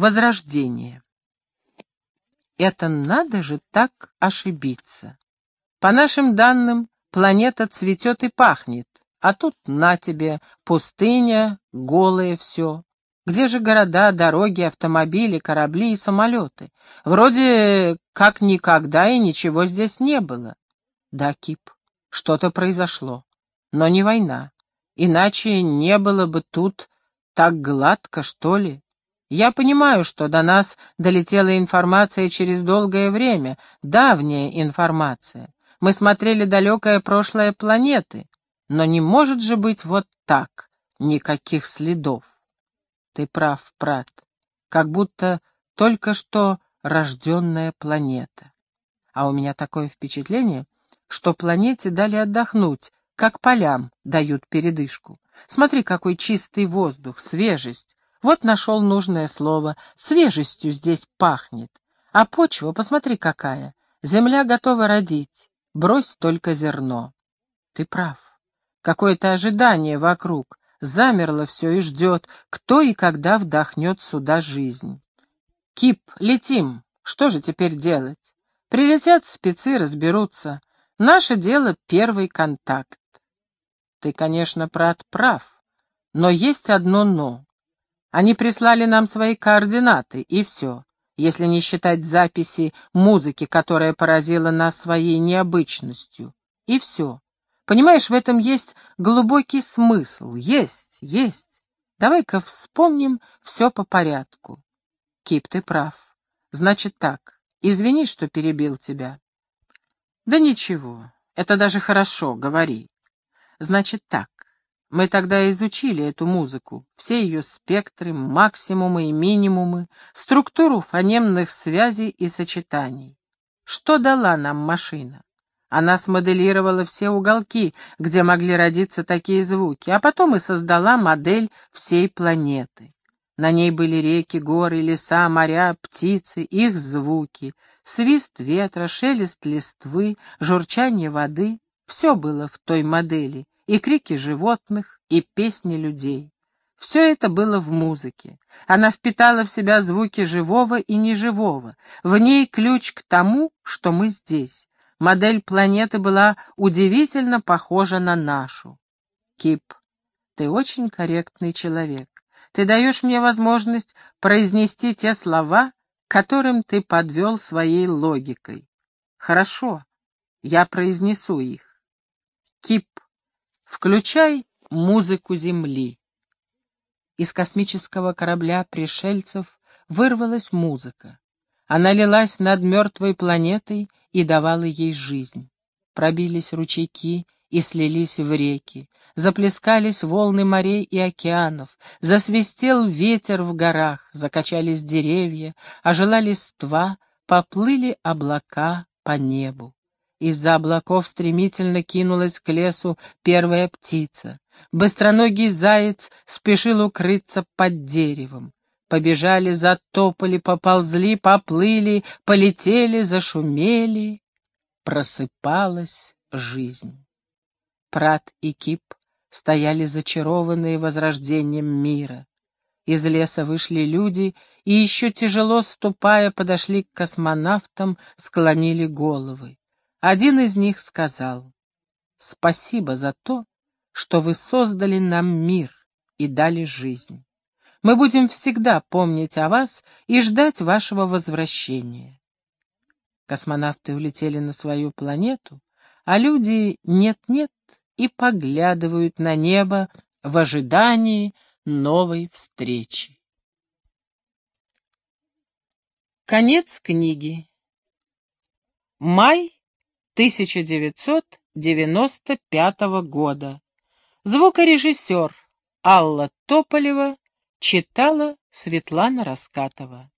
Возрождение. Это надо же так ошибиться. По нашим данным, планета цветет и пахнет, а тут на тебе пустыня, голое все. Где же города, дороги, автомобили, корабли и самолеты? Вроде как никогда и ничего здесь не было. Да, Кип, что-то произошло, но не война. Иначе не было бы тут так гладко, что ли. Я понимаю, что до нас долетела информация через долгое время, давняя информация. Мы смотрели далекое прошлое планеты, но не может же быть вот так, никаких следов. Ты прав, Прат, как будто только что рожденная планета. А у меня такое впечатление, что планете дали отдохнуть, как полям дают передышку. Смотри, какой чистый воздух, свежесть. Вот нашел нужное слово. Свежестью здесь пахнет. А почва, посмотри, какая. Земля готова родить. Брось только зерно. Ты прав. Какое-то ожидание вокруг. Замерло все и ждет, кто и когда вдохнет сюда жизнь. Кип, летим. Что же теперь делать? Прилетят спецы, разберутся. Наше дело — первый контакт. Ты, конечно, Прат, прав, но есть одно «но». Они прислали нам свои координаты, и все, если не считать записи музыки, которая поразила нас своей необычностью. И все. Понимаешь, в этом есть глубокий смысл. Есть, есть. Давай-ка вспомним все по порядку. Кип, ты прав. Значит так, извини, что перебил тебя. Да ничего, это даже хорошо, говори. Значит так, мы тогда изучили эту музыку, все ее спектры, максимумы и минимумы, структуру фонемных связей и сочетаний. Что дала нам машина? Она смоделировала все уголки, где могли родиться такие звуки, а потом и создала модель всей планеты. На ней были реки, горы, леса, моря, птицы, их звуки, свист ветра, шелест листвы, журчание воды. Все было в той модели, и крики животных, и песни людей. Все это было в музыке. Она впитала в себя звуки живого и неживого. В ней ключ к тому, что мы здесь. Модель планеты была удивительно похожа на нашу. Кип, ты очень корректный человек. Ты даешь мне возможность произнести те слова, которым ты подвел своей логикой. Хорошо, я произнесу их. Включай музыку Земли. Из космического корабля пришельцев вырвалась музыка. Она лилась над мертвой планетой и давала ей жизнь. Пробились ручейки и слились в реки, заплескались волны морей и океанов, засвистел ветер в горах, закачались деревья, ожила листва, поплыли облака по небу. Из-за облаков стремительно кинулась к лесу первая птица. Быстроногий заяц спешил укрыться под деревом. Побежали, затопали, поползли, поплыли, полетели, зашумели. Просыпалась жизнь. Прат и Кип стояли зачарованные возрождением мира. Из леса вышли люди и, еще тяжело ступая, подошли к космонавтам, склонили головы. Один из них сказал, «Спасибо за то, что вы создали нам мир и дали жизнь. Мы будем всегда помнить о вас и ждать вашего возвращения. Космонавты улетели на свою планету, а люди нет-нет и поглядывают на небо в ожидании новой встречи. Конец книги. Май 1995 года. Звукорежиссер Алла Тополева Читала Светлана Раскатова